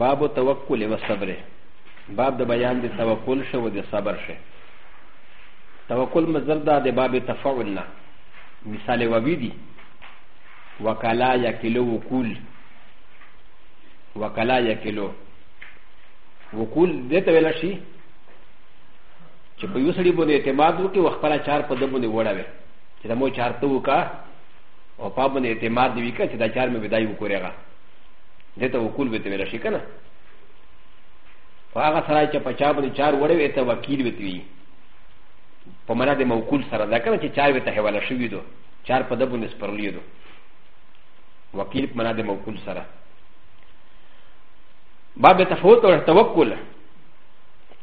باب توکل و صبر باب د بیان د توکل شو د صبر شو توکل مصدر دا د باب تفعل نه مثال ووی دی وکلا یا کلو وکول وکلا یا کلو وکول دې ته ویل شي چې په یو سړي باندې اعتماد وکړي او خپل چار په دمونه وړاوي چې دا مو چار ته وکا او په باندې اعتماد دی وکړي چې دا چار مې ودای وکړي دته وکول به ویل شي کنه هغه سره چې په چا باندې چار وړې وي ته وکیل وي وي په معنا د موکول سره دا کنه چې چار وته حواله شوی دو چار په دبو نس پرلی دو وکیل په معنا د موکول سره باب تفوت او توکل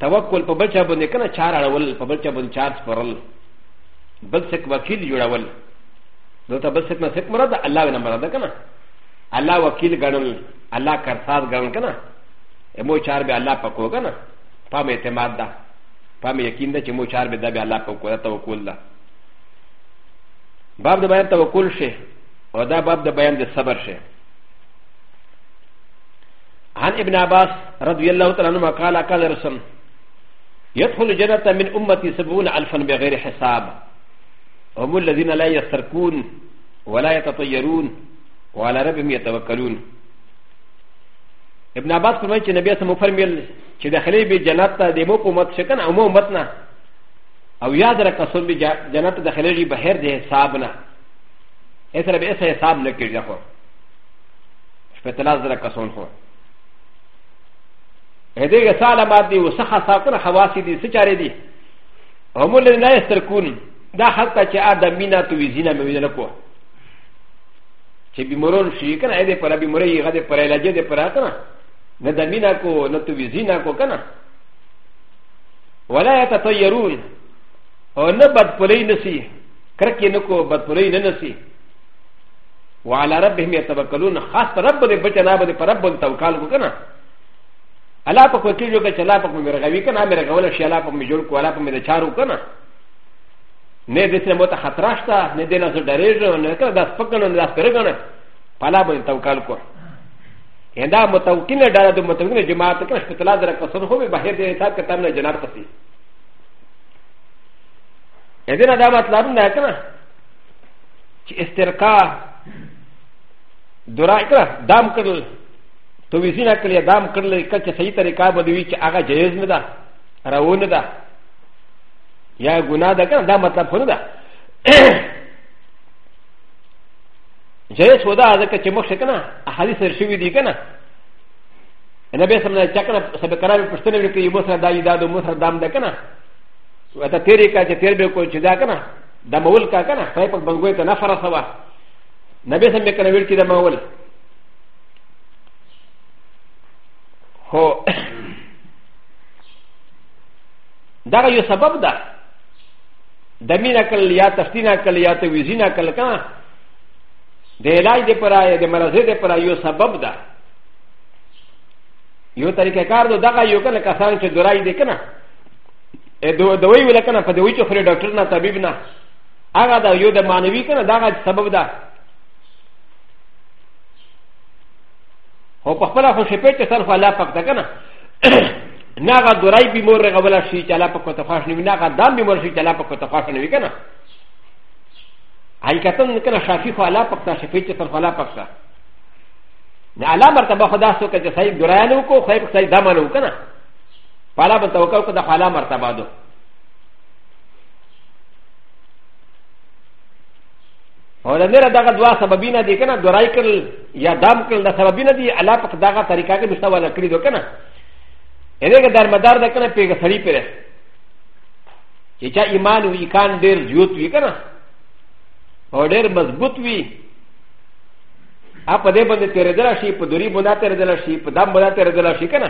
توکل په بل چا باندې کنه چار اړول په بل چا باندې چار سپرل بل څوک وکیل جوړول نو ته بل څوک نه څوک مراد الله نه مراد کنه الله وکیل ګڼل الله کرساز ګڼل کنه مو چار به الله پکو کنه پام اعتماد ده پام یقین ده چې مو چار به دا به الله پکو ده توکل ده باب د بیان توکل شي او دا باب د بیان د صبر شي عن ابن عباس رضي الله تعالى عنهما قال قال رسول يدخل الجنة من أمتي سبعون ألفا بغير حساب هم الذين لا يستركون ولا يتطيرون وعلى ربهم يتوكلون ابن عباس فرمایي چې نبی اسلام فرمیل چې داخلي به جنت ته د مو په مت شکن او مو مت نه او یاد را کسول به جنت ته داخلي شي بهر د حساب نه اسره به اسه حساب نه کېږي خو شپتلاز را کسون خو هدیګه ساله باندې وسخه ساکر حواسی دي څه چاره دي هم له نه استرکون دا حتی چې ادم مینا تو ویزینا مې ویل کوه چې بیمورون شي کنه دې پر بیموري غدې پر علاج دې پر کنه نه دمینا کو نه تو ویزینا کو کنه ولا يتطيرون او نه بد پلي نسي کرکې نه کو بد پلي نه نسي وعلى ربهم يتوكلون خاص رب دې بچنا به پر رب توکل کو کنه الله په کوټیو کې چلا په مرغوي کنه مرغول شي الله په مجول کو الله په مې چارو کنه نه د سیمه ته خطر شته نه د نظر درېږي نه کله داس پکن نه داس پرګنه پلا باندې توکل کو هدا متوکل نه ډاره د متوکل جماعت کې شپتلا در کسر خو به بهر د حساب کتاب نه جناب کسي اذن دا مطلب نه کنه چې استرقا درا کړه دام کړل تو ویزینا کړل دام کړل کچه صحیح طریقہ بدوي چې هغه جایز نه ده راوونه ده やぐなだからだまたふるだ。ジェスウダーだけチェモシェケナ、アハリスルシュウディケナ。なべさまなチェケナ、サベカラルプステレビキーモサダイダドモサダムデケナ。ウタテリカチェテレビコチダケナ、ダマウルカケナ、ファイパンゴエタナファラサワ。なべさめかなウルキダマウル。ほう。だがよさばぶだ。ダミナカルヤタスティナカルヤタウィジナカルカデライデパライデマラゼデパラヨサバブダヨタリカカードダガヨカナカサンチドライデカナエドドウェイウレカナパデウィチョフレドクルナタビブナアガダヨダマネビカナダガサバブダホパパラフォシペテサンファラパクタカナ ながどらいびもれがわらしいちゃらぱことファッションにながだんびもしいちゃらぱことファッションにかな。あいかたんかなしゃきほあらぱたしぴちゃほあらぱた。なあらばたばほだそかじゃさいどらやのこ、はやくさいだまのかな。パラバタオカウカダハラマタバド。او د نره دغه دوا سببینه دي کنه دورای کړل یا دام کړل د سببینه دي الله په دغه طریقه کې مستوله کړی دو کنه ا ل ه ك د ا ر مدار د ك ن ا پیغه سړی پره چې چا ایمان وی کان ډیر زیوت وی کنه او ډیر مضبوط وی ا په دې باندې تیر دلا شي په دوری باندې تیر دلا شي په دام باندې تیر دلا شي کنه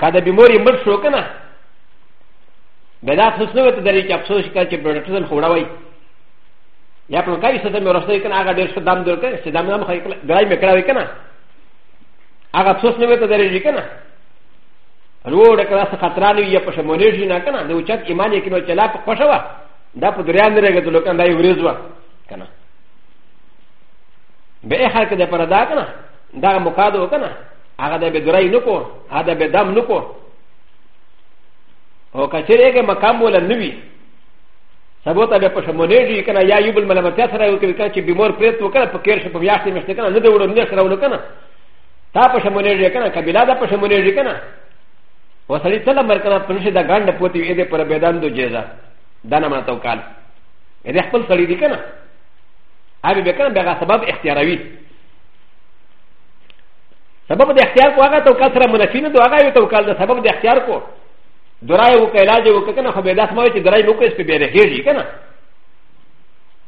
کدا بیماری مر شو کنه بدا افسوس نه وته درې چې افسوس کا چې پروډکشن خوړا وای یا په کاری ستمه ورسته کنه هغه ډیر څه دام درکې څه دام نه مخې کړای مې کړای کنه アガツスネメタデレジケナローレクラスカトラニヤパシャモネジナカナ、ドチャキマニキノチェラパシャワ、ダプドリアンレゲトロカンダイウリズワカナ。ベエハケデパラダカナ、ダモカドカナ、アガデベドライノコ、アダベダムノコ、オカチェレゲマカモラヌビ、サボタベパシャモネジカナヤユブルマラマテサラウキビカチビモプレットカナ、ポケシャポヤシメステカナ、ネドウルネスラウルカナ。たパシャモネジェケナ、カビラダパシャモネジェケナ。و س ر ي ت ل ا مركنا تنشد غاند قوتي ايدي پر بيدان دو جيزا دانا ما توقال ايدي خبل سري دي كنا ابي بكنا بغا سبب اختياروي سبب دي اختيار کو آغا توقال سر منفين دو آغا يو توقال دا سبب دي اختيار کو درائي وكا علاج وكا كنا خو بيداس ماوي چه درائي موكو اس پی بيره هيرجي كنا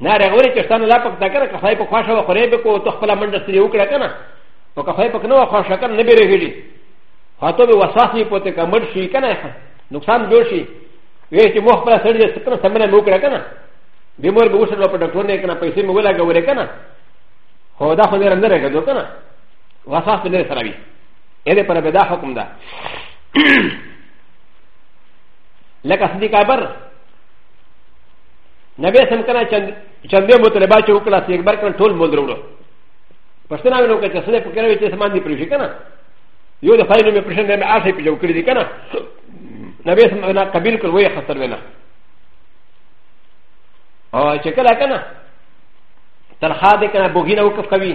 نارغوري چشتان لا پک دا كنا کخلاي پا خواشا و خريبه کو تخبلا مندستري وكرا كنا و که خواهی پکنو خواه شکر نبیره گیری خاطو به وساسی پوته که مر شی کنه نقصان جوړ شي وی چې موخ پر سړی د سکنه سمنه مو کړه کنه بیمار به وسره په ډاکټر نه کنه پیسې مو ولا غوړې کنه خو دا خو نه رنده راګو کنه وساس نه سره وی اې پر به دا حکم ده لکه صدیق اکبر نبی سم کنه چند چندې مطلبات وکړه چې اکبر کنه ټول مول وروړو پښتنه ونه کړه چې سره په کړه وي چې سامان دی پرې شي کنه یو د خاينو مې پرشن مې آسې په جو کړی دی کنه نبی سم نه قبول کړ وې خسر وینا او چې کله کنه تلخا دې کنه بوغینه وقف کوي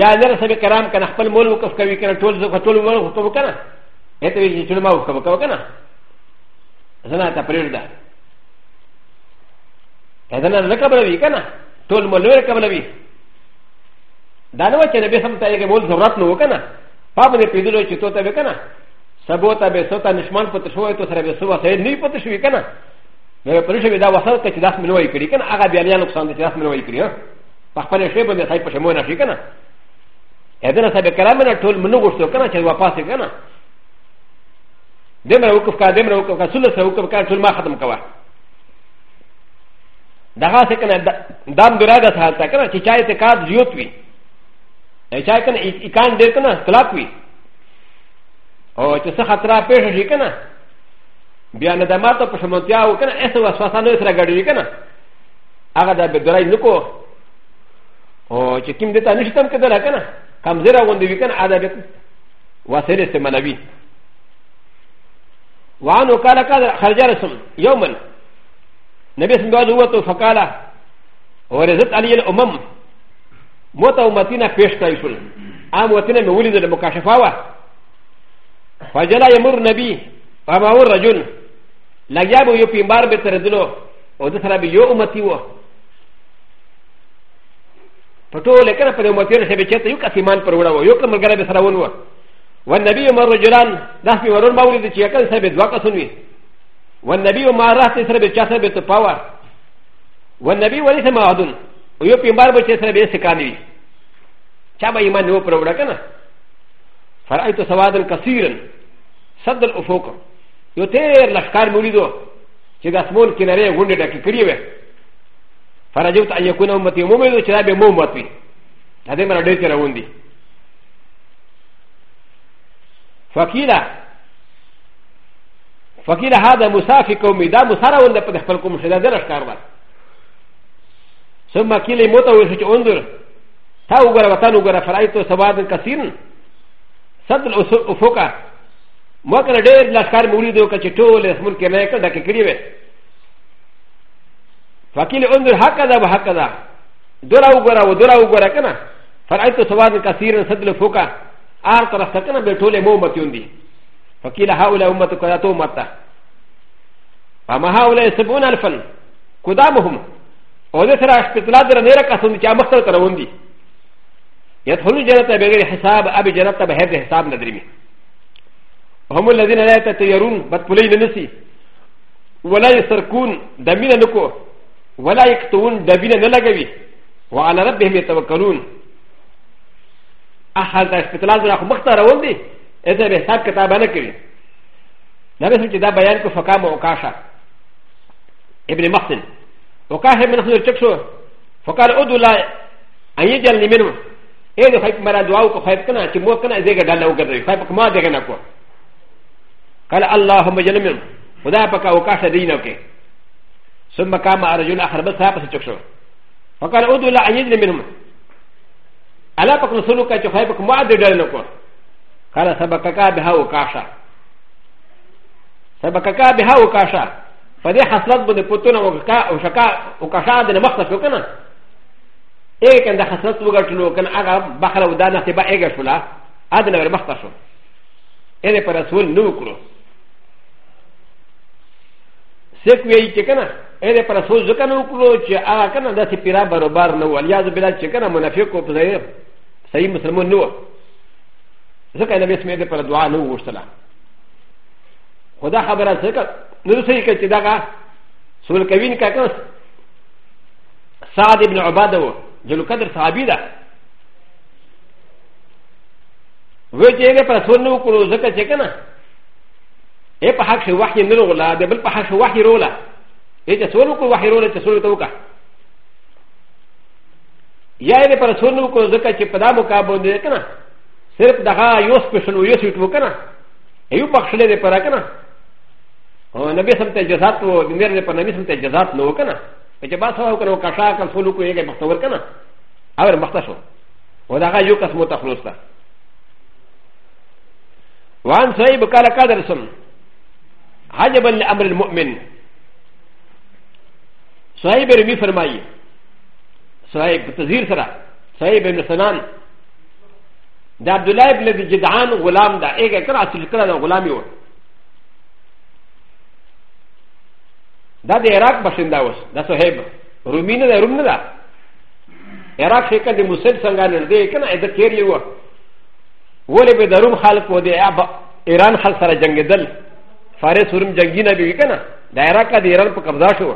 یا نر سبي کرام کنه خپل مول وقف کوي کنه ټول زو ټول مول وقف کنه اته وی چې ټول ما وقف کوي کنه زنا ته پرېږده کنه نه کبروي کنه ټول ملور کولوي دا نو چې نبی سم ته یې بول ضرورت نه وکنه پاپ دې پیدلو چې توته وکنه سبو ته به سوتا نشمان پته شوې ته سره به سوا سید نه پته شوې کنه مې پرې شوې دا وسل ته چې داس منوي کړی کنه هغه بیا نه نقصان دي چې داس منوي کړی په خپل شی باندې ځای پښمو نه شي کنه اذن صاحب کلام نه ټول منو غوښتو کنه چې واپس کنه دمر وقف کا دمر وقف کا سلسله وقف کا ټول ما ختم کوه ダーセカンダンドラダサータカナチチャイテカーズヨトウィエチャイカンイカンデカナクラクウィオチサハトラペシュカナビアナダマトプシャモティアウカナエスワスワサネスラガリカナアガダベドライノコオチキムデタニシタンケダラカナカムゼラウンディカナアダベワセレスマナビワノカラカラカラジャラソンヨマン نبي سمع ذوته فقال ورزت علي الامم موت امتنا پیش کړی شول عام وطن مې ولیدل مکاشفه وا فجلا يمر نبي فما هو رجل لګیا به یو پیمبار به تر دلو او د سره به یو امتی و پټو لیکنه پر امتی سره به چته یو کسیمان پر وړه و یو کمرګره به سره ون و والنبي يمر رجلان دا په ورون باندې چې کله سبه دوا کسون وي والنبي ما راح تسر بچاسر بتطاوى والنبي وليس معدن ويو بيمار بچاسر بسكاني شابا ايمان هو پروڑکنا فرأيت سوادا كثيرا صد الافوق يو تير لشكار مولدو چه داسمون كنره غنده داكي كريوه فرجوت ان يكون امتي مومدو چه دابه مومت بي هذه مرا دير چه روندي فقيلا فقيل هذا مسافك ومدا مسارا ولا قد اخفلكم شدا درش كاربا ثم كيل موتا ويشج انظر تاو غرا وطن غرا فرايتو سواد كثير صد الافقا موكنا دير لاشكار مولدو كتشتول اسمون كنايكا دكا كريبه فقيل انظر هكذا وهكذا دورا وغرا ودورا وغرا كنا فرايتو سواد كثير صد الافقا آر طرف تكنا بتولي مومتيون دي فقيل هؤلاء امتك لا تؤمت اما هؤلاء سبعون الفا قدامهم وذكر اشتطلع درنيرك اصلا كما مختل تروندي يدخلون الجنة بغير حساب ابي جنة بهذا حساب ندري هم الذين لا يتطيرون بطلين نسي ولا يسرقون دمين نكو ولا يقطعون دمين نلغوي وعلى ربهم يتوكلون احد اشتطلع درنيرك مختل تروندي ا ت ا ب ح س ا ب كتابه نكري نبي سمعت دا بيان كو فقام وكاشا ابن محسن وكاشا من نحن الشكسو فقال ادو لا ان يجعل لي منه ايه دو خيب مرا دعاو كو خيب كنا كي مو كنا زيغا دالا وكذا خيب كما زيغا نكو قال اللهم جل منه ودا بكا وكاشا دينوكي ثم قام رجل اخر بس هابس الشكسو فقال ادو لا ان يجعل منهم الا بك نسلوكا كي خيب كما زيغا نكو قال سبقك بها وكاشا سبقك بها وكاشا فدي حصلت بن قطن وشكا وكاشا دنا مختص وكنا ايه كان ده حصلت وغتلو كان اغا بخلا ودانا تبا ايغا شولا ادنا غير مختص ايه پر رسول نو کرو سيك وي كنا ايه پر رسول زكن نو کرو چ اغا كنا دسي پیرا برابر نو الیاذ بلا چ كنا منافق کو صحیح مسلمان نو ځکه نبی اسمه دې پر دعا نه وغوښتله خدا خبره ځکه نو صحیح کړي چې دا سول کوین کا کس سعد ابن عباده و جلو قدر صحابي ده و چې هغه پر سول نو کړو ځکه چې کنه اے په حق شو وحی نه ورولا د بل په حق شو وحی ورولا اے چې سول وکړو وحی ورولا چې سول ته وکړه یا یې پر سول نو کړو ځکه چې په دا مقابله ده کنه صرف دغا يوس پشن و يوس يتو كنا ايو بخشل دي پرا كنا او نبي سمت جزات و دمير دي پر نبي سمت جزات نو كنا پچه باس هوا كنا و کشا کل فولو کو يگه مختور كنا اور مختشو و دغا يو قسمو تخلص تا وان صحيح بقال قادر سم عجبا لأمر المؤمن صحيح برمي فرمائي صحيح بتزهير سرا صحيح بن سنان だどらいぶりじだん、ごらんだ、えがからしりからのごらんよ。だで、イラクバシンダウス、だそうへぶ。ルミネでルミネだ。イラクシェカでムセルサンガルデー、かな、えだけりよ。ウォレベダルムハルコでアバ、イランハルサラジャンゲデル。ファレスウルムジャンギナビウィカナ、ダイラカでイランポカブダシュワ。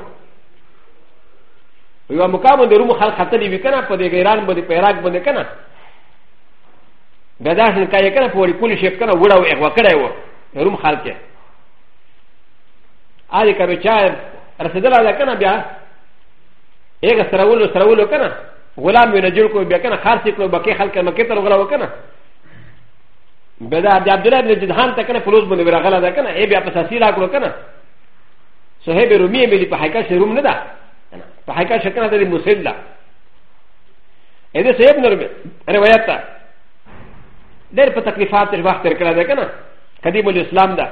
ウィアムカムでルムハルカテリウィカナ、ポデイランボディペラクボディカナ。ب د ا ش ن ک ا ي ک ن ه پوري پولي شپ کنه وړه و ا غ و کړه و روم خلک ا د ي کبه چا رسدل ا د کنه بیا یک سرول سرول کنه غلام یې نجل کو بیا کنه خارسی کو بکه خلک مکه تر غلا و کنه ب د ا د عبد الله بن جدهان ته کنه فلوس باندې راغلا ده کنه ای بیا په ساسی را کړو کنه صہیب رومی مې په حقیقت روم نه ده په حقیقت شکنه د مسلم ده اې د صہیب نور روایت ده ډېر په تکلیفات کې وخت تیر کړی دی که نه قدیم الاسلام ده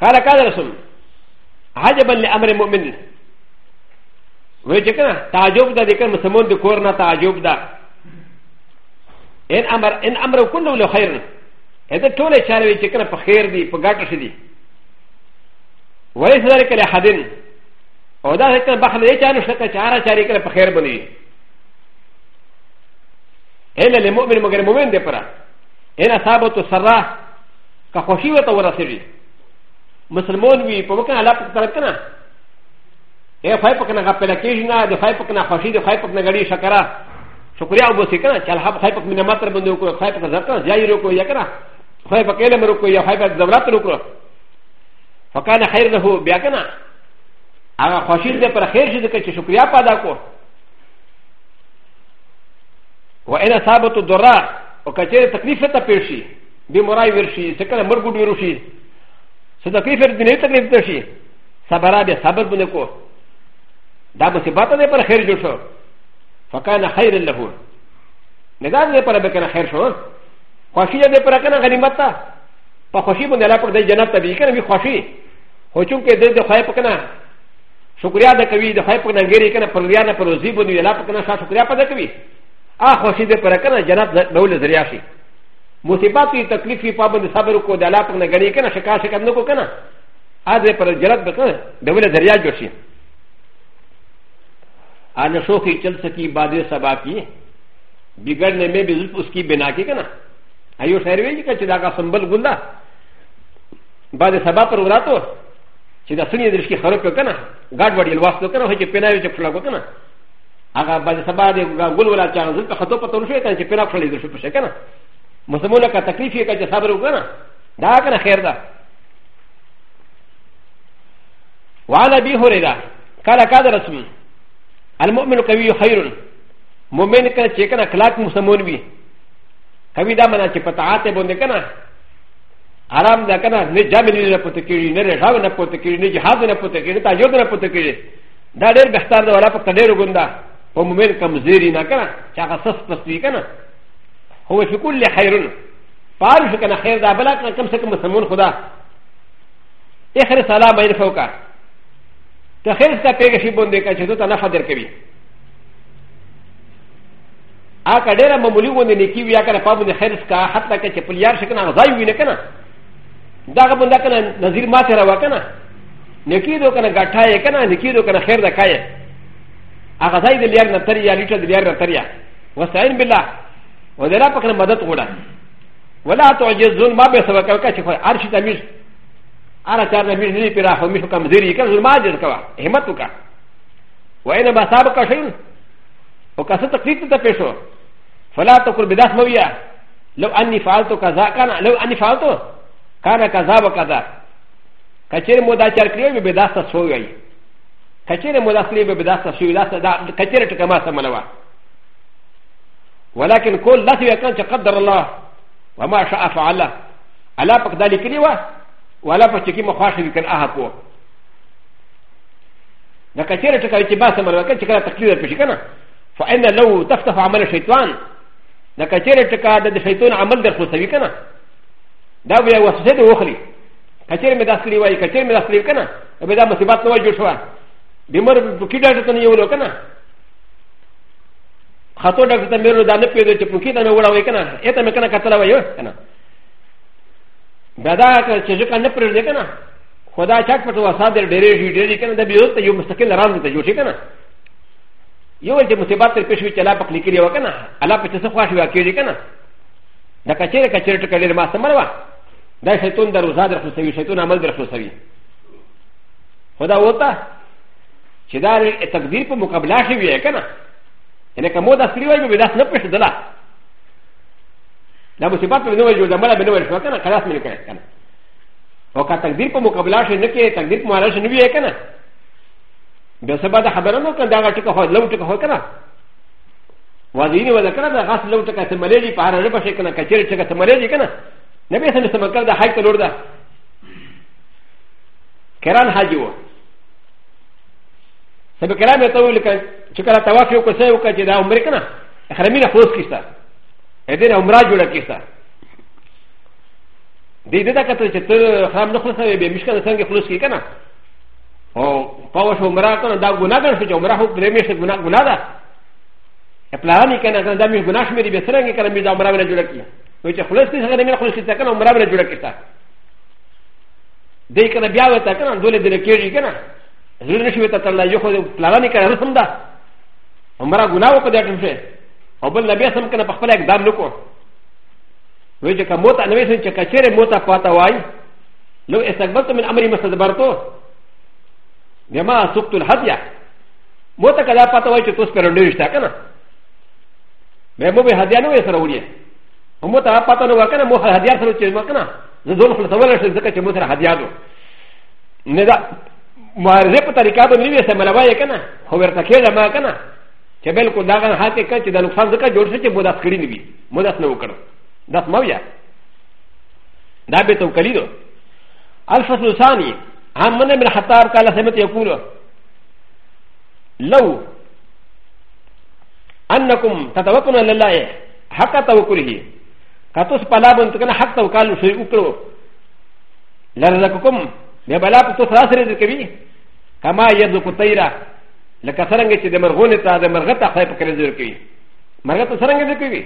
قال قال رسول عجبا لامر المؤمن وی چې کنه تعجب ده د کوم سمون د کور نه تعجب ده ان امر ان امر كله له خير اته ټول چارې چې کنه په خیر دي په ګټه شي دي ولې ذلك له حدن او دا څنګه بخله چارې شته چارې چارې کنه په خیر بنوي انا للمؤمن مگر مؤمن دي پرا انا ثابت سرا کا خوشی وتا ورسیږي مسلمان وی په وکه الله په طرف کنه اے فای پکنه کا پلا کېږي نه د فای پکنه خوشی د فای پکنه غړي شکرہ شکریا وبو سي کنه چل حب فای پک مینه ماتر بندو کو فای پک زړه ځای رو کو یا کنه فای پک له مرو کو یا فای پک زبرات رو کو فکان خیر له بیا کنه هغه خوشی دې پر خیر شي د کې شکریا پیدا کو و إ ن ا صابت الدراء و ك ت ي ر تكليف تقشي بمراي ورشي سكن مرقود ورشي ستكليف الدنيا تكليف تشي صبرا بيا صبر بنكو دا مصيبات ده پر خير جو شو فكان خير له نگاه ده پر بكنا خير شو خوشي ده پر كنا غنیمت تا پا خوشي بنده لا پر ده جنت تبی کنا بی خوشي هو چون که ده ده خواه پکنا شکریا ده کوي ده خواه پکنا گیری کنا پر ریا نه پر روزی بنده لا پکنا شا شکریا پده کوي あほしでパラカナ、ジャナット、ノールズリアシー。モティバティ、タクリフィパブのサブロコ、ダラプナガリケナ、シャカシャカノコカナ。アデパラジャラット、ダウルズリアジョシー。アナショフィチェルスキー、バディサバキー、ビガネメビズプスキー、ベナキケナ。アヨシャリウィカチダガサンバルグラ。バディサバプロラト、シダスニーズキー、ハロコカナ、ガーバディルワストカナ、ヘチペナイジェフラゴカナ。هغه بعد سبا د ګل ولا چا زل په خطو پتو شوی ته چې پیرا خړې دې شو پښه کنه مسلمانه کا تکلیف یې کا چې صبر وکنه دا کنه خیر ده وعلى ابي هريره قال قال رسول المؤمن قوي خير مؤمن کنه چې کنه اخلاق مسلمان وي قوي دا معنا چې پتاعات باندې کنه حرام دا کنه نه جامې نه پته کېږي نه رښاو نه پته کېږي نه جهاد نه پته کېږي نه تاجود نه پته کېږي دا ډېر بهتر دی ولا په ډېر ګوندا و ممن کمزیری نه کنه چې هغه سس پسوي کنه هو فی کل خیرن پار شو کنه خیر دا بلا کنه کم سے کم مسلمون خدا اخر سلام باندې فوکا ته خیر کا پیګه شی بوندې کا چې دوی ته نفع درکوي ا کډیر معمولی ونه نکی ویا کنه پابو دې خیر کا حتی که چې پلیار شکنه غځای وینه کنه داغه بندا کنه نذیر ما ته راو کنه نکی دو کنه غټه یې کنه نکی دو کنه خیر دا کایې アガザイディアナタリア、リチャディアナタリア、ワサインビラ、ウデラパカマダトウダ。ウラトウジズンマベサワカカチファアシタミス、アラタナミズリピラホミフカムゼリカズマジルカワ、ヘマトカ。ウエナバサバカシン、ウカセタクリティタペショ、ファラトクルビダスモヤ、لو اني فعلت كذا كان لو اني فعلت كان كذا وكذا كثير مدى شركه بداسه سويه كثير من الناس يقولون ان هذا الشيء كثير كما سمعوا ولكن كل لا يكون قدر الله وما شاء فعل الا فقد ذلك لوا ولا فشكي مخاش يمكن اهقوا لكثير كما سمعوا كان كذا تقدير بشكنا فان لو تفتح عمل الشيطان لكثير كذا الشيطان عمل در خصوصي كنا دا بیا وسوسه دی وخلی کچیر می داخلی وای کچیر می داخلی کنه به دا مصیبت نو جوړ شوه بمر پوکی ډاکټر ته نه یو کنه خاطو ډاکټر ته مېرو دانه پیدا چې پوکی ته مې وړاوې کنه اته مې کنه کتل وایو کنه بیا دا چې ځکه کنه پر دې کنه خدا چاټ پټ وسا دې ډېرې ډېرې کنه د بیا ته یو مستقل راز ته جوړ شي کنه یو چې مصیبات تر پیښ وی چې لا پخلی کړی و کنه الله په څه خوښ وی کړی کنه دا کچېره کچېره ټکړې ما سمره وا دا شیطان دروازه درخصوي شیطان عمل درخصوي خدا وته چې دا د تقدیر په مقابله کې وي کنه یعنی کومه د سری وایو به داس نه پښه دلا دا مصیبت په نوې جوړه مله به نوې شو کنه خلاص مې کړه کنه او که تقدیر په مقابله شي نه کې تقدیر په مقابله شي نه وي کنه به سبا د خبره نو کنه دا ټکه هو لو ټکه هو کنه وازینه ولا کنه دا غاس لو ټکه ته ملېږي په هر ربه شي کنه کچېر ټکه ته ملېږي کنه نبی سره سمکل دا حیته لور ده کران حاجی وو ا ب ك ر ا م ي ت و ل ك ش ك ر ا ت و ا ف ي و ك س ي و ك ج د ا عمر كنا ا خ ر م ي ن ا خلص كيستا ا د ي ن عمر ا ج و ل ا كيستا دي دي دا كتر ش ت ر خرام نخلص ا بي مشكلة سنگ خلص كي كنا او پاوش عمر كنا دا گنا كنا شو عمر حق درميش گنا گنا دا اپلاني كنا كنا دا مش گنا شميري بسرنگ كنا ميزا عمر بنا جولا كي ويش خلص كيستا خرمي نا خلص كيستا كنا عمر بنا جولا كيستا دي كنا بياوتا كنا دولة دلكيري كنا زر نشوي ته ترلا یو خو پلانې کړل هم ده عمره ګناه په دې ټیم شي او بل نبی سم کنه په خپل اقدام نکو وی چې کومه ته نوې سن چې کچره موتا پاته وای لو استقبلت من امر مستدبرتو بما سقط الهديه موتا کدا پاته وای چې توس پر ډېر شته کنه به مو به هدیه نو یې سره وړي هم ته پاته نو وکنه مو هدیه سره چې وکنه زه ځول خلاصول شم ځکه چې مو سره هدیه دو نه مارزه په طریقه به نیوي سم لوي کنه خو ورته کېده ما کنه چې بالکل دا غن هاته کچ د نقصان څخه جوړ شي چې بوداس کړی نیوي موداس نه وکړ داس مو یا دا به تو کلی دو الفصل الثاني هم من ابن خطاب قال سمت يقول لو انكم تتوكلون على الله حق توكله كتوس بلا بنت كان حق توكل شيء وكرو لرزقكم でバラプトサーセルケビカマイヤドコテイラレカサランゲチデマルゴネタデマルガタハイプケレズケビマルガタサランゲケビ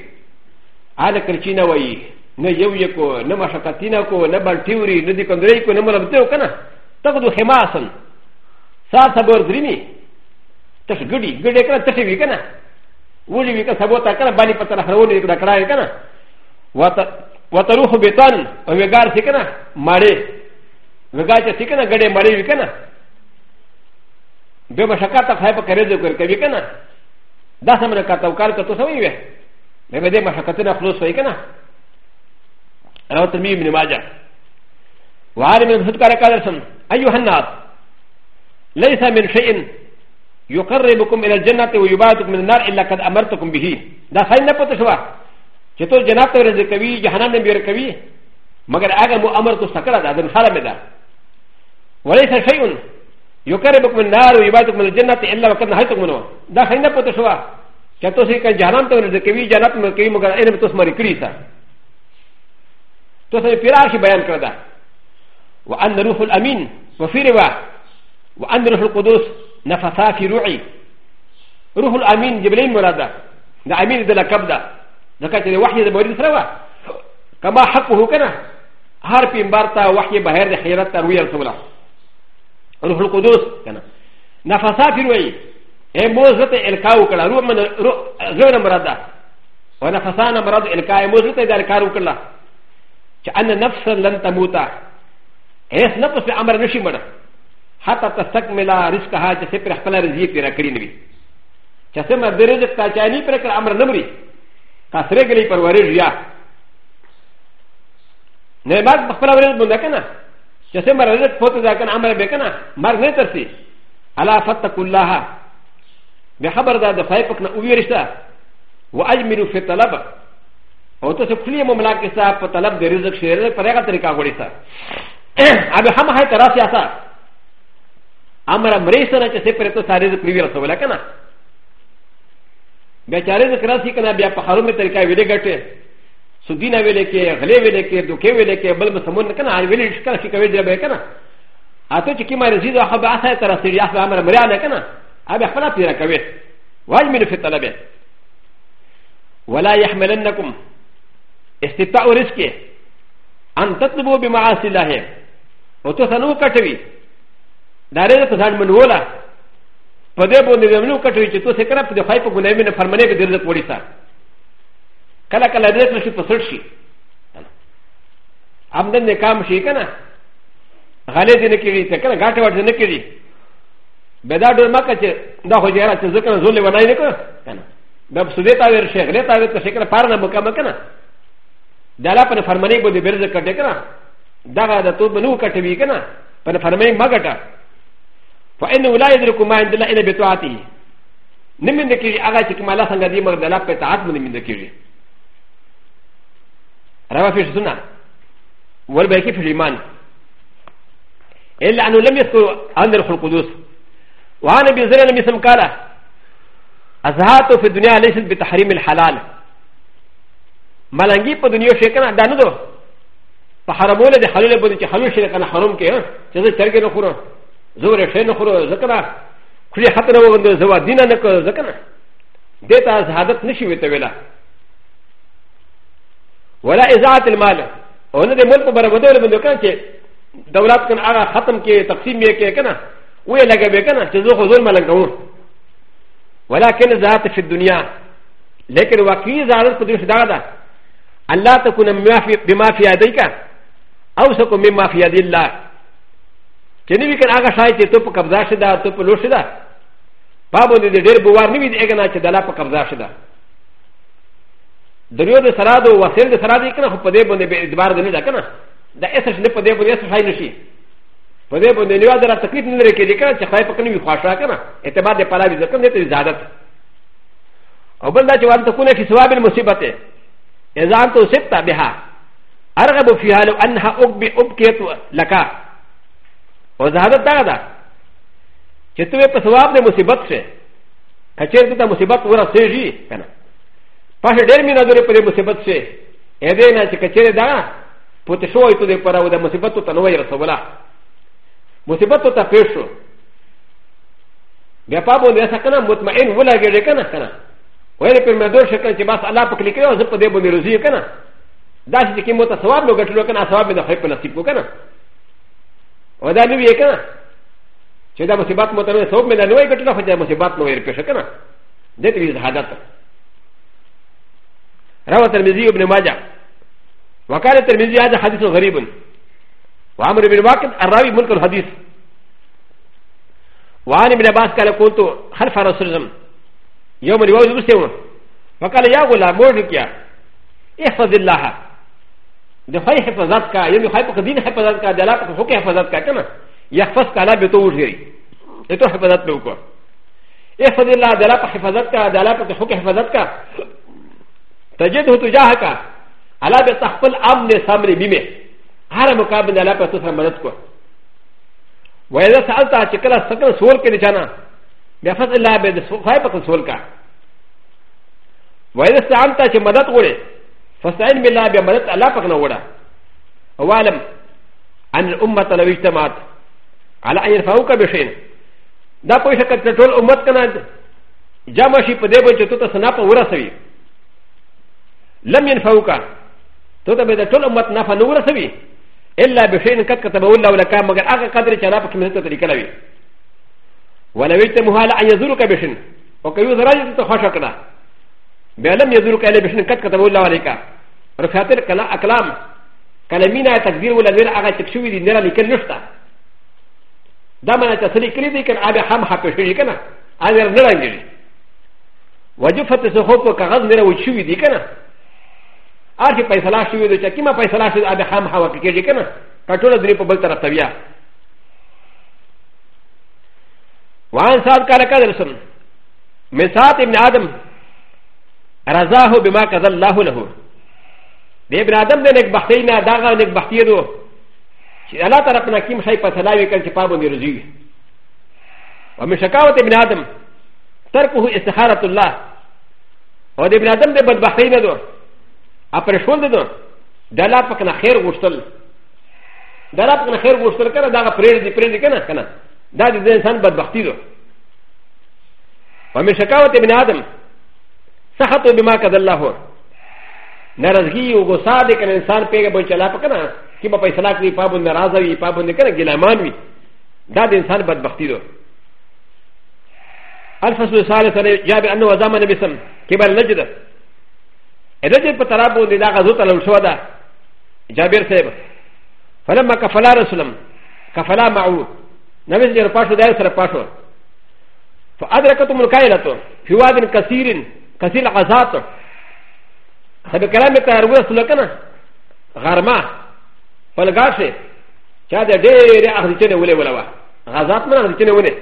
アレクチナワイネヨヨコネマシャカティナコネバルティウリネディコンデレイコネマルテオカナタコドヘマーソンサーサボルディミタシグリグリエカタシビカナウリビカサボタカナバリパタハウリカラカライカナワタロウホベタンウェガーセカナマレ وګا چې ټیک نه ګډې مړې وي کنه به مشکات خای په کرے ذکر کوي کنه دا سمره کا توکار کته سوي وي به به دې مشکات نه خلاص وي کنه راو ترمي ابن ماجه وعلي من صدق قال رسم ايها الناس ليس من شيء يقربكم الى الجنه ويبعدكم من النار الا قد امرتكم به دا خای نه پته شو چې ته جنت ورزه کوي جهنم به ور کوي مگر هغه مو امر تو سکړه دا د حرم ده وليس شيء يكرمك من النار ويبعدك من الجنة إلا وقد نهيتك منه دا خينا بتشوا كتوسي كان جهنم تون جنات من الكريم مگر إنم تسمري كريسا توسي فراش بيان كردا وأن روح الأمين وفي روا وأن روح القدوس نفثا في روحي روح الأمين جبريل مرادا دا أمين دا لكبدا دا كتير وحي بوريد سروا كما حقه كنا هر بين بارتا وحي بهير دا حيرات روح القدس كان نفسا في الوي اي موزت الكاو كلا روح من غير مرادا ونفسان مراد الكا اي موزت اذا الكارو كلا كأن نفسا لن تموتا ايس نفس امر نشي مرا حتى تستكمل رزقها جسد رحمة رزيق تيرا كرين بي جسد مرد رزق تاچاني پر اكل امر نمري كسره گلی پر ورج یا نعمت بخبر ورز بنده کنه ج س م ر ز ت فوت ذ ا ك ن عمل بكنا مرغ نترسي على فتك الله بخبر ذا دفايقنا ويرشتا و أ ج م ل في الطلب او تسكلي مملاكسا فطلب د رزق شيرا فرغه تركا غريسا ابي حما هاي تراسي اسا امر مريسا تسكرت ساريز بريرا سولاكنا بشاريز كراسي كنا بيا فهرمي تركا ويدغتي س د ي ن ا ویلې کې غلې ویلې کې دوکې ویلې کې بل مسمون کنه هر ویلې شکل شي کوي دی به کنه اته چې کیمه رزيد او خبره اته تر سر یې خپل امر مریا نه کنه ابي خپل پیرا کوي واجب من في طلب ولا يحملنكم استطاع رزق ان تطلبوا بمعاصي الله او ته سنو کټوي دارې ته ځان منولا په دې باندې زمونږ کټوي چې تاسو کړه په دې خای په ګناه باندې فرمانه به درځ پولیسه カラカラレスのシュプスルシー。アムデンネカムシーカナ。ガレディネキリ、テカラガタワディネキリ。ベダドマカチェ、ダホジャラチェズカナズルレバナイネカナ。ダブスデタウェルシェ、レタウェルシェカパラナムカマカナ。ダラパナファマネボディベルゼカテカナ。ダガダトブノーカテビカナ。パナファマネマガタ。ファエンドウライズルコマンディラエネベトアティ。ネミンデキリアラチキマラサンガディマルダラペタアツムネミンデキリ。روى في السنه والبيكي في الايمان الا انه لم يذكر عن روح القدس وعن ابي زر لم يسم قال ازهاته في الدنيا ليست بتحريم الحلال ملنجي في الدنيا شيكنا دانو فحرموا لدي حلول بدي حلول شيكنا حرم كي جزء تركي نخرو زور شيء نخرو زكرا كل خطر وغندو زوا دينا نكو زكرا ديتا ازهادت نشي ويتويلا ولا ازاعت المال او نه د ملک برابر باندې کنه چې دولت کنه هغه ختم کې تقسیم یې کې کنه وې لګې به کنه چې زه خو ظلم لګوم ولكن ذات في الدنيا لكن واقعي ذات قدرت دادا الله تكون بما في يديك او سكون بما في يد الله كنبي كان اغا شاي تي تو قبضه شدا تو لوشدا بابو دي دير بوار نبي دي اغنا چ دلا قبضه شدا د ریو د سرا دو وسیل د سرا دی کنه خو په دې باندې به اعتبار نه ده کنه دا اسه شنه په دې باندې اسه شای نشي په دې باندې نیو در تکلیف نه لري کې دې کنه چې خای په کنه وی خواشا کنه اعتبار دې پلاوی ځکه نه ته زیادت او بل دا چې وان تكون فی ثواب المصیبه اذا انت سبت بها ارغب فيها لو انها ابكي ابكيت لك او زهادت دا ده چې ته په ثواب د مصیبت شه کچیر ته مصیبت ورسېږي کنه パシャデミナドレプレムセバチェエデナチェケチェレダポテショイトデパラウダムセバトタノエラソバラムセバトタフェショビアパブデサカナムトマエンウラゲレカナカナウエレプメドシェケチバスアラポクリケオズポデボネルズユカナダシキモタサワブガチュウカナサワブのヘプナシポカナウダリビエカナチェダムセバトモタメソメダノエガチュウファジャムセバトノエルペシェカナディズハダタ روى الترمذي ابن ماجه وقال الترمذي هذا حديث غريب وعمر بن واقد الراوي ملك الحديث وعن ابن عباس قال كنت خلف رسول يوم الواو مسلم وقال يا غلام مولك يا احفظ الله دفاعي حفظات کا یعنی خواہ دین حفظات کا دلا پک حق حفظات کا کنا یحفظ کا لا بے تو اٹھ گئی یہ تو حفظت پہ اوپر احفظ اللہ دلا پک حفظت کا دلا پک حق حفظت کا تجده تجاهك على بتخبل امن سامري بمي هذا مقابل على بتسر منتكو واذا سالت شكلا سكن سول كريشانا بفضل الله بفايبك سولكا واذا سالت شمدت غوري فاستعين بالله بمدت الله فقنا غورا اولم ان الامه لو اجتمعت على ان يرفعوك بشيء دا پوښتنه کړه ټول امت کنه جامع شي په دې باندې ته څه نه په ورسوي لم ينفوك تتبع ذا كل أمت نفع نورا سبي إلا بشيء قد كتبه الله لك مگر آغا قدر چلا پا كمسنة تلك لوي ونويت مهالا أن يزورك بشن وكيو ذراجة تخوشكنا بألم يزورك إلا بشن قد كتبه الله لك رفعت الكلام كلامينا تقدير ولا غير آغا تكشوي دي نرى لكل نشتا دامنا تسلي كري دي كان آبا حام حقشوي كنا آبا نرى نجري وجفت سخوف وكغز نرى وشوي دي كنا アーキパイサラシュウィドチャキマパイサラシュアデハムハワキケジケナカトラデリポブルタラタビアワンサーカラカルソンメサーティンアダムラザーホビマカザラホラホデブラダムデネクバティナダガネクバティドシアラタラパナキムシャイパサライカンチパブミルジーウミシャカワティンアダムタルコウイスハラトラー و د ابن ادم د بدبختۍ نه دوه アプレションでのダラパカナヘルウストルダラパカナヘルウストルからダラプレディプレディケナカナダディデンサンババティドファミシャカワティビナダムサハトビマカダラホナラズギーウゴサーディケンサンペガボチャラパカナキバパイサラクリパブンダラザリパブンデケナギラマンビダディンサンババティド الفصل الثالث جابر انه زمن باسم كبر نجده ا ل ج ي ب ت ر ا ب و د ا غ ز و ت ا ل و ش و د ا جابر سيب فلما كفلا رسلم كفلا معه نبي ج ر ب ا ش و د ا س ر ب ا ش و ف أ د ر ك ت م ا ل ك ا ي ل ة في واد كثير كثير عزات هذا كلام كارونا سلكنا غرما فالغاشي هذا دير أ خ ذ ت ن ولي ولوى غزات من أ خ ذ ت ن ولي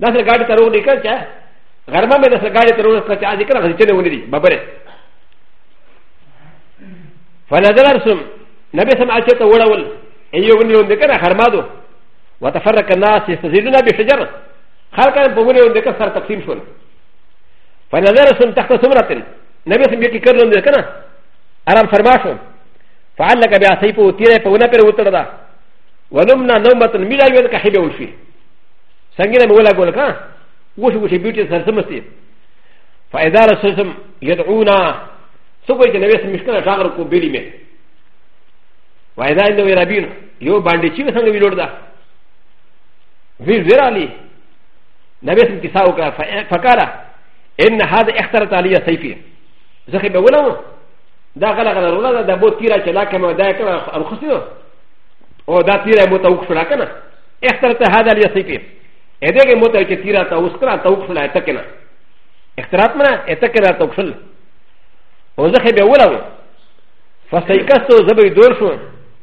ناس الغاده تروني كالشا غرما من الغاده تروني كالشا ذكر أ خ ذ ت ن ولي بابري فنزل ارسم نبي سمع شتا ولول ان يغني وندك انا حرمادو وتفرق الناس يستزيدون بشجر خلقا بغني وندك صار تقسيم شون فنزل ارسم تحت سمرة نبي سمع يكي كرلون وندك انا ارام فرماشو فعلك بها سيفه وتيره فونا بره وتردا ونمنا نومة ميلا يوندك حبه وشي سنجينا مولا قولك ها وش وش بيوتي سرسمستي فإذا رسلتم يدعونا そこでネスミスカージャーコビリメ。ワイダイのウェラビン、ヨーバンディチューサンディロダ。ウィルラリ、ナベスキサウカファカラ、エンハデエクタタリアセフィ。ザヘベウラン、ダガラガラダダボティラチェラカマダイカラアルコシノ、オダティラモタウクフラカナ、エクタタハダリアセフィ。エデゲモタケティラタウスカラタウクフラエテケナ。エクタタマエテケラタウクフラ。او زه خبر ولو فسیکستو زبی دور شو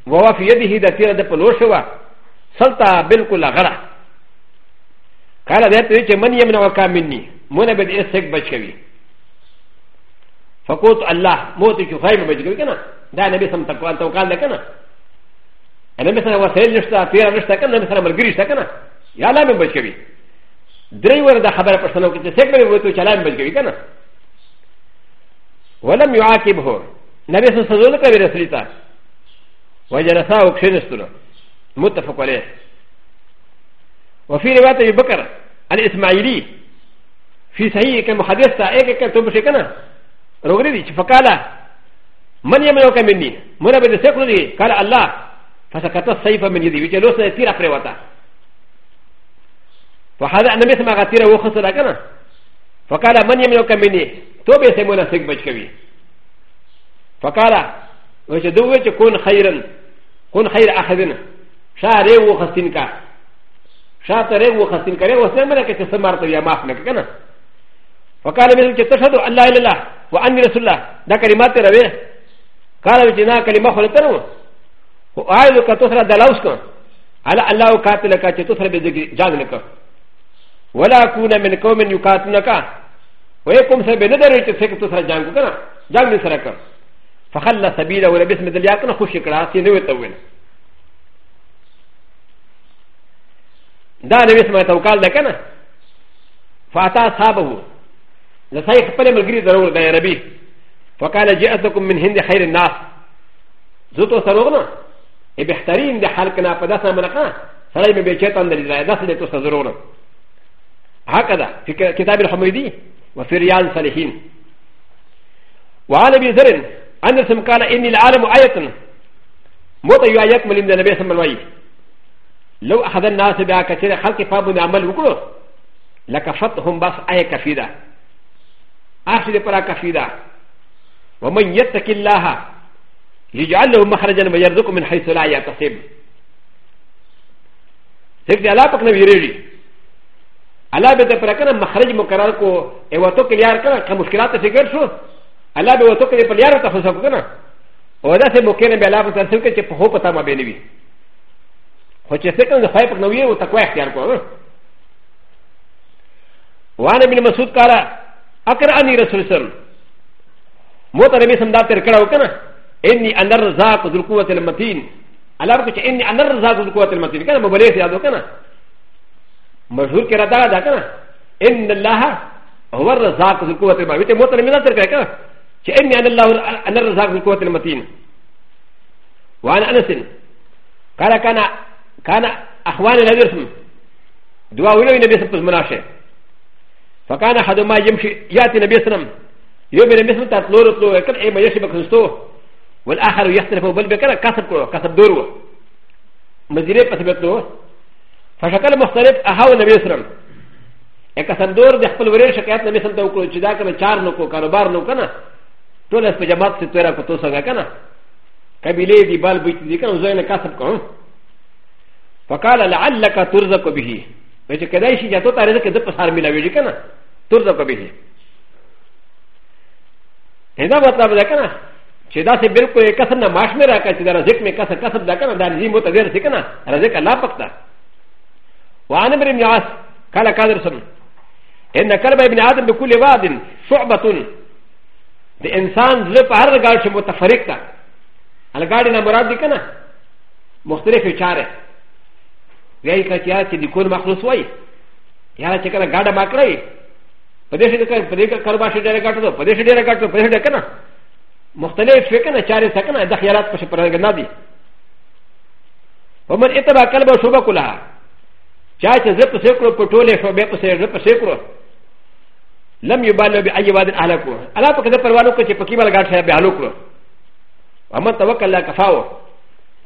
ووا فی یده دا تیره ده پلو شو سلطا بالکل غره قال ده ته چې من یمنع وکا مني مونږ به دې سک بچ کوي فقوت الله موت چې خایم بچ کوي کنه دا نبی سم تقوا ته وکال ده کنه نبی سره وسایل نشته تیره نشته کنه نبی سره ملګری شته کنه یا لا به بچ کوي درې ور دا خبره پښتنو کې چې سک به وته چلان بچ کوي کنه ولم يعاقبه نبي صلى الله عليه وسلم برسولته وجلسا وكشنستنا متفق عليه وفي روايه ابي بكر الاسماعيلي في صحيح كمحدث تاعك كتب شكنا روغريدي فقال من يمنعك مني من ابي سكري قال الله فسكت السيف من يدي وجلوس تيرا فريوتا وهذا النبي سمع تيرا وخسر كنا فقال من يمنعك مني تو به سه مناسب بچ کوي فقالا و چې دوی چې کون خیرن کون خیر اخذنه شاره و خستین کا شاته ری و خستین کرے و سه مله کې څه مرته یا معاف نه کنه فقال به چې تشهد الله الا الله وان رسول الله دا کلمات روي قال چې نا کلمه خو ترو او آیو کا تسره دلاوس کو على الله قاتل کا چې تسره به ځان لکه ولا كون من قوم يقاتلنك و يقوم سبب ندري تسكت تسرى جانب كنا جانب سرقا فخلى سبيلا ولا بسم الله كنا خوش كراسي نوي توين دا نوي سمع توكال دا كنا فاتا صابه لسايق قبل ملغري ضرور دا عربي فقال جئتكم من هند خير الناس زوتو سروغنا ابحترين دا حالكنا فداسنا منقا سلايم بيشيطان دا لزايداس لتو سزروغنا هكذا في كتاب الحميدي وفي ريال صالحين وعن ابي ذر ان سمكان اني العالم آية موت يو آيات مليم ده نبي سمن وي لو اخذ الناس بها كثير خلق فابن عمل وكلو لكفتهم بس آية كفيدة آخر برا كفيدة ومن يتق الله يجعل له مخرجا ويرزقه من حيث لا يحتسب ذكر الله بك نبي ريلي الله به د پر کنه مخرج مقرر کو ایو تو کلیار کنه که مشکلات فکر شو الله به تو کلی پلیار ته حساب کنه او دا سه مکه نه به الله په تاسو کې چې په هو پتا ما به نوي خو چې څه کنه خای په نو یو تقوا اختیار کو وانه بن مسعود کارا اقرانی رسول سم موته نبی سم دا تر کړه وکنه انی ان الرزاق ذل قوت المتین الله کو چې انی ان الرزاق ذل قوت المتین کنه مبلیغ یاد وکنه مشهور كرا دا دا كنا ان الله هو الرزاق ذو القوه المتين ويتم موت من ذكر كنا ان الله ان الرزاق ذو القوه المتين وعن انس قال كان كان اخوان الذي اسم دعاء ولو النبي صلى الله عليه وسلم فكان احدهما يمشي ياتي النبي صلى الله عليه وسلم يوم النبي صلى الله عليه وسلم تلو تلو كل اي ما يشي بكرستو والاخر يختلف بل بكره كسب كسب دوره مدينه بس بكره فشكل مختلف اهو نبي سلم اكسن دور د خپل ورې شکایت نبي سلم ته وکړو چې دا کنه چار نو کو کاروبار نو کنه ټول اس په جماعت ته تیرا کو تو څنګه کنه قبيله دي بال بيت دي کنه زوینه کسب کوم فقال لعلك ترزق به چې کدای شي جاتو تاریخ کې د پسار ملاوي کنه ترزق به هدا مطلب ده کنه چې دا سه بالکل کسب نه ماش مې راکړه چې دا رزق مې کسب کسب ده کنه دا نظیم متدیر څه کنه رزق الله پکتا وعن ابن عاص قال كادرسون ان كلب ابن ادم بكل واد شعبه د انسان زړه په هر ګاډ چې متفرق ده الګاډي نه مراد دي کنه مختلف چاره وی کا چې د کور مخلوص وای یا چې کنه ګاډه ماکړی په دې شي کنه په دې کار باشه ډېر کاټو په دې شي ډېر کاټو په دې ډېر کنه مختلف شي کنه چاره سکنه د خیالات په شپره نه دي ومن اتبع كلب وشوبه كلها چا چې زه پسې کړو په ټولې شوبې پسې زه پسې کړو لم یبالو بی ایواد اهلکو الا په کده پروالو کې چې پکی بل غاټ صاحب اهلو کړو اما توکل الله کفاو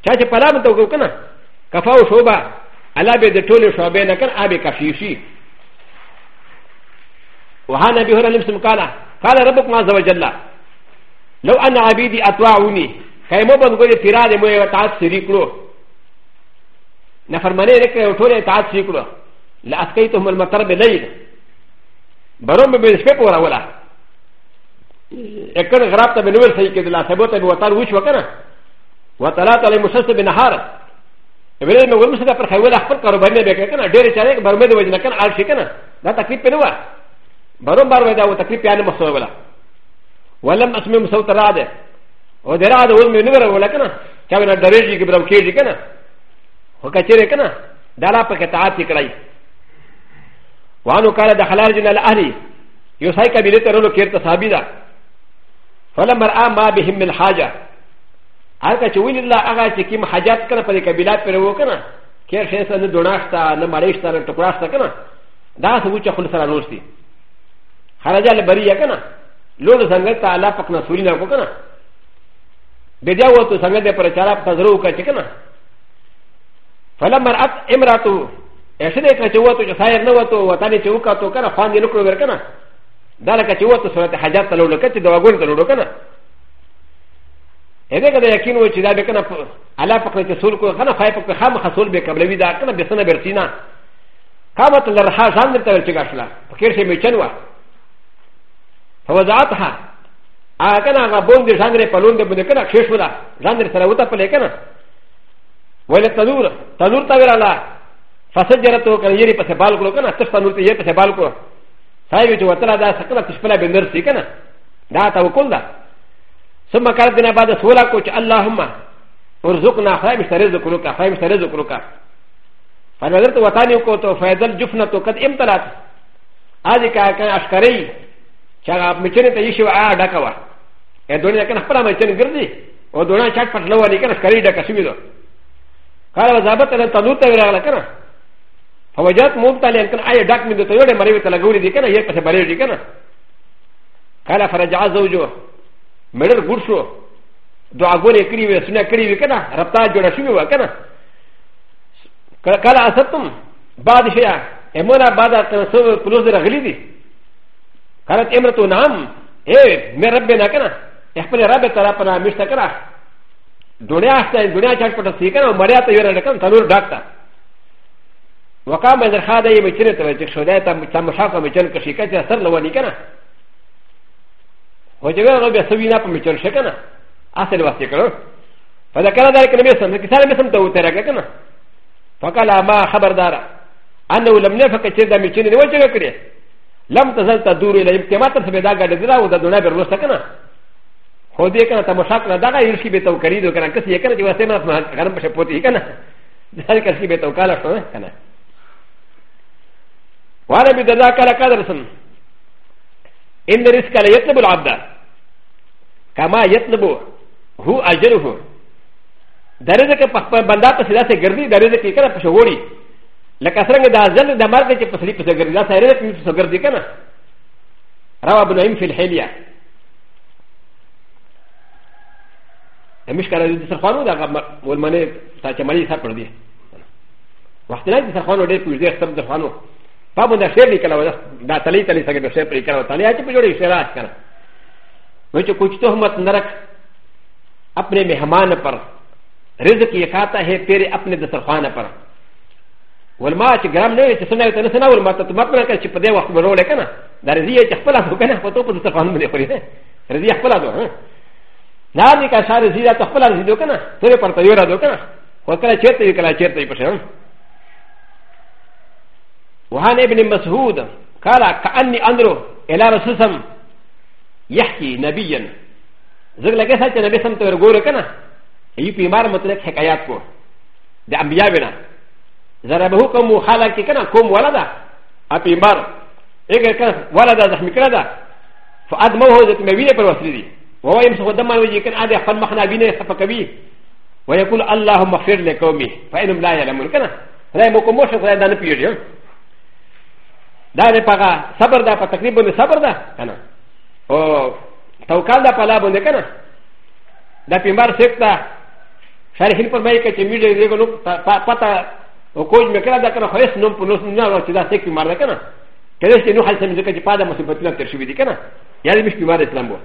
چا چې پلا مته وکړو کنه کفاو شوبا الا به د ټولې شوبې نه کړ ابي کفي شي وهان ابي هريره لمسم قال قال ربك ما عز وجل لو ان عبيدي اطاعوني كيما بنقول تيرا دې مو یو تاسو ریکلو なファマネレクレオトレタチクロラアスケイトムマタベレイバロンベベスペポラウラエクレグラフタベノルセイケラセボタベワタウシワカナワタラタレムセセベナハラウェルメウムセダプハウラファカロバネベケケナデレチャレクバメドウジナカナアシケナラタキペノワバロンバウェダウタキペアネマソウラ ولم اسمم صوت راده ودراده ولم ينبر ولكنا كان الدرجه كبر وكيجي كنا و ك ت ر ك ن ا دالا ب ك ت ا ت ي ك ر ي و ا ن و ك ا ل د خ ل ا ل ج ن ا ل أ ه ل ي و س ا ي ك ب ي ل ت ر و ل ك ي ر ت ص ا ب ي د ا فلما ر آ ما بهم من ح ا ج ة ه ل ك ت و ي ل الله أ غ ا ت ك ي م ح ا ج ا ت ك ن ا فلك بلاد ب ر و ك ن ا كير شيء سنه دوناشتا نماريشتا نتوكراشتا كنا دا سوچا خلصا نوستي خرجا لبريا كنا لون سنغتا لا فكنا سورينا كنا بداوه سنغتا برشارا فزروكا كنا فلما رات امراته اشد كتوته جسائر نوته وتاني توكاتو كان فاندي نكرو بركنا ذلك توته سوره حاجات لو لكت دواغون تلو كنا هذا كذا يكين وجه ذا بكنا على فكرة تسول كو خنا خايف كو خام خسول بكبلوي ذا كنا بسنا برسينا كامت الرحا جان دبتا بالتجاشلا فكير شيء ميشنوا فوضعتها آه كنا غابون دي جانري بالون دي بندكنا كشوشولا جانري سلاوتا بالكنا ولكن تدور تدور تدور على فسجرته كان يري بس بالكو كان تستنور تيجي بس بالكو سايب جو ترى دا سكلا تشبلا بندر سي كان دا توكل دا ثم قال دنا بعد سولا كوچ اللهم ارزقنا خير مشترزق لك خير مشترزق لك فنظرت وطاني کو تو فیدل جفنه تو قد امتلات هذه كا كان اشكري چا مچنه ته يشو ا ډکوا ا دونه کنه پر مچنه ګرځي او دونه چټ پټلو ولي کنه اشكري ډکه شوی دو قال وزابت انا تنور تغير على كنا فوجدت مبتلى ان كان اي دك من التوير مريم تلغوري دي كنا يك بس مريم دي كنا قال فرجع زوجه مدر غرشو دعا غوري كري وسنا كري وكنا ربطا جوړ شوی وکنا قال اسدتم بعد شيء امولا بعد تنسو پلوز رغلی دي قالت امرتو نعم اے میرے رب نہ کنا اخبر رب ترا پنا مشتا کرا دنیا شته دنیا چا پټه سی کنه مریا ته یو نه کنه تنور ډاکټه وقام بن خاده یې مچره ته چې شولای ته تمشا کو مچن کشي کته سر لو نه کنه هو چې هغه به سوینا په مچن شي کنه اصل واسطه کړو فدا کړه دا کنه به سم کې سره به سم ته وته راګه کنه فقال ما خبردار انه لم نفق چې دا مچنه وجه کړې لم تزل تدور الى امتمات فبدا قد درا ودونه بر وسکنه هو دې کنه تماشا کنه دغه یې کی به تو کړی دو کنه کس یې کنه چې واسه ما غرم په پوتې کنه دا کس کی به تو کاله شو کنه وانا بي دلا كالا كادرسن ان رزق لا يطلب العبد كما يطلب هو اجره درزه کې پخپل بندا په سلا سره ګرځي درزه کې کنه پښوري لکه څنګه دا ځل د مرګ چې په سلی په ګرځي دا سره په ګرځي کنه رواه ابن عیم فی الحلیه م ش ك ر ا د ي س ر خ و ا ن و د ا غ و ل م ن ي ت ا ج م ل ي س ا ب ر د ي و ق ت ن ا د ي س ر خ و ا ن و د ي ر ب ز ي ر س ب د ر خ و ا ن و ف ا ب و ن د ا ش ي ر ي ك ل ا و د ا ت ل ي ت ل ي س ك ر ش ي ر ي ك ل ا و ت ل ي ا ت ي ب ج و ر ي ش ر ا ش ك ر ا و ج ه كوچ تو همت نرك اپنے مهمان پر رزق یہ کھاتا ہے تیرے اپنے دسترخوان پر ولما چې ګرام نه چې سنای ته نه سنا ولما ته مت نه کړ چې په دې وخت ورولې کنه دا رضی چې خپل ادو کنه په تو په دسترخوان باندې خوري رضی خپل ادو なぜかしゃれずらとふらずどかな、それパタヨラどかな、ほかチェットユカラチェットユパシャン。وعن ابن مسعود قال كاني اندرو الى رسول سم يحكي نبيا زغل كسات نبي سم تورغور كنا يبي مار متلك حكايات كو د انبياء بنا ضربه كم خالك كنا كم ولدا ابي مار اگر كان ولدا زحمي كنا فادمه هو ذات مبيه پر وسري وهو يمسك دما ويجيكن هذا خل مخنا بين فكبي ويقول اللهم اغفر لقومي فإنهم لا يعلمون كنا لا يمكن موشك ولا دان بيجي دا نه پغا صبر دا په تقریبا نه صبر دا کنه او توکل دا په لا باندې کنه دا پیمار سکتا شارحین پر مای کچې میډه دې کو نو پتا او کوج مکړه دا کنه خو هیڅ نوم په نوس نه راځي دا سکه پیمار ده کنه کله چې نو حل سمې چې پاده مصیبتونه تر شوې دي کنه یعنی مش پیمار اسلام وو